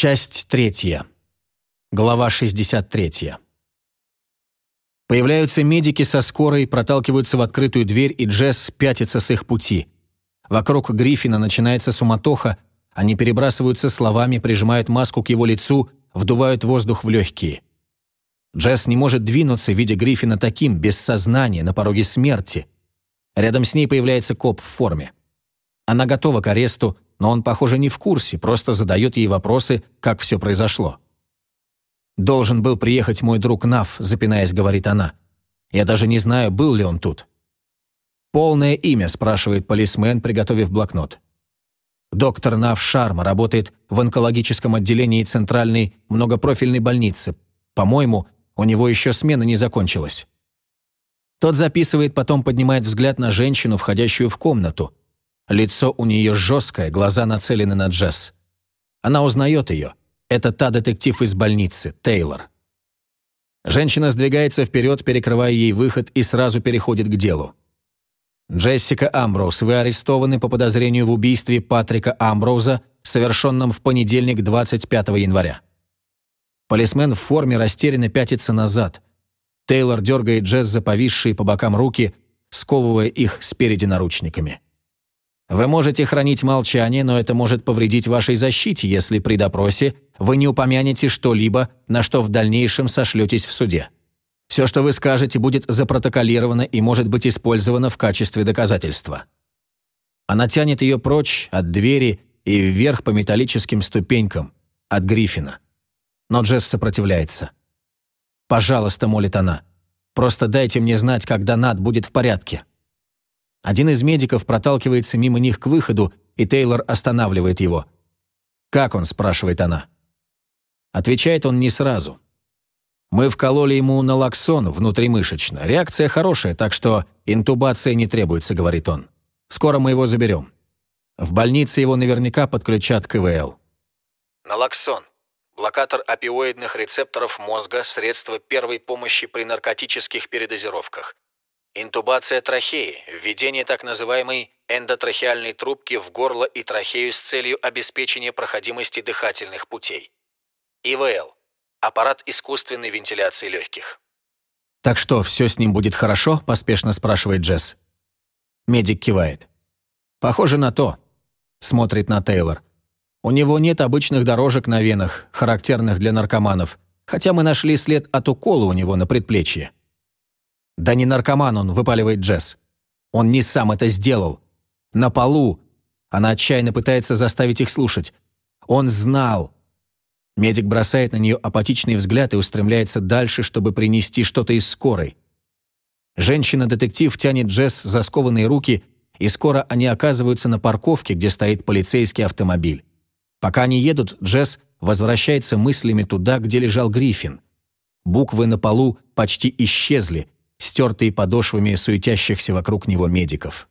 Часть третья. Глава 63. Появляются медики со скорой, проталкиваются в открытую дверь, и Джесс пятится с их пути. Вокруг Гриффина начинается суматоха, они перебрасываются словами, прижимают маску к его лицу, вдувают воздух в легкие. Джесс не может двинуться, видя Гриффина таким, без сознания, на пороге смерти. Рядом с ней появляется коп в форме. Она готова к аресту, но он, похоже, не в курсе, просто задает ей вопросы, как все произошло. «Должен был приехать мой друг Нав», – запинаясь, говорит она. «Я даже не знаю, был ли он тут». «Полное имя?» – спрашивает полисмен, приготовив блокнот. Доктор Нав Шарма работает в онкологическом отделении Центральной многопрофильной больницы. По-моему, у него еще смена не закончилась. Тот записывает, потом поднимает взгляд на женщину, входящую в комнату. Лицо у нее жесткое, глаза нацелены на Джесс. Она узнает ее. Это та детектив из больницы, Тейлор. Женщина сдвигается вперед, перекрывая ей выход, и сразу переходит к делу. «Джессика Амброуз, вы арестованы по подозрению в убийстве Патрика Амброуза, совершенном в понедельник 25 января». Полисмен в форме растерянно пятится назад. Тейлор дергает Джесс за повисшие по бокам руки, сковывая их спереди наручниками. Вы можете хранить молчание, но это может повредить вашей защите, если при допросе вы не упомянете что-либо, на что в дальнейшем сошлетесь в суде. Все, что вы скажете, будет запротоколировано и может быть использовано в качестве доказательства. Она тянет ее прочь от двери и вверх по металлическим ступенькам, от Гриффина. Но Джесс сопротивляется. «Пожалуйста», — молит она, — «просто дайте мне знать, когда Над будет в порядке». Один из медиков проталкивается мимо них к выходу, и Тейлор останавливает его. «Как он?» – спрашивает она. Отвечает он не сразу. «Мы вкололи ему налоксон внутримышечно. Реакция хорошая, так что интубация не требуется», – говорит он. «Скоро мы его заберем. В больнице его наверняка подключат к ИВЛ». Налоксон. Блокатор опиоидных рецепторов мозга, средство первой помощи при наркотических передозировках. Интубация трахеи, введение так называемой эндотрахеальной трубки в горло и трахею с целью обеспечения проходимости дыхательных путей. ИВЛ – аппарат искусственной вентиляции легких. «Так что, все с ним будет хорошо?» – поспешно спрашивает Джесс. Медик кивает. «Похоже на то», – смотрит на Тейлор. «У него нет обычных дорожек на венах, характерных для наркоманов, хотя мы нашли след от укола у него на предплечье. «Да не наркоман он», — выпаливает Джесс. «Он не сам это сделал. На полу». Она отчаянно пытается заставить их слушать. «Он знал». Медик бросает на нее апатичный взгляд и устремляется дальше, чтобы принести что-то из скорой. Женщина-детектив тянет Джесс за скованные руки, и скоро они оказываются на парковке, где стоит полицейский автомобиль. Пока они едут, Джесс возвращается мыслями туда, где лежал Гриффин. Буквы на полу почти исчезли, стертые подошвами суетящихся вокруг него медиков.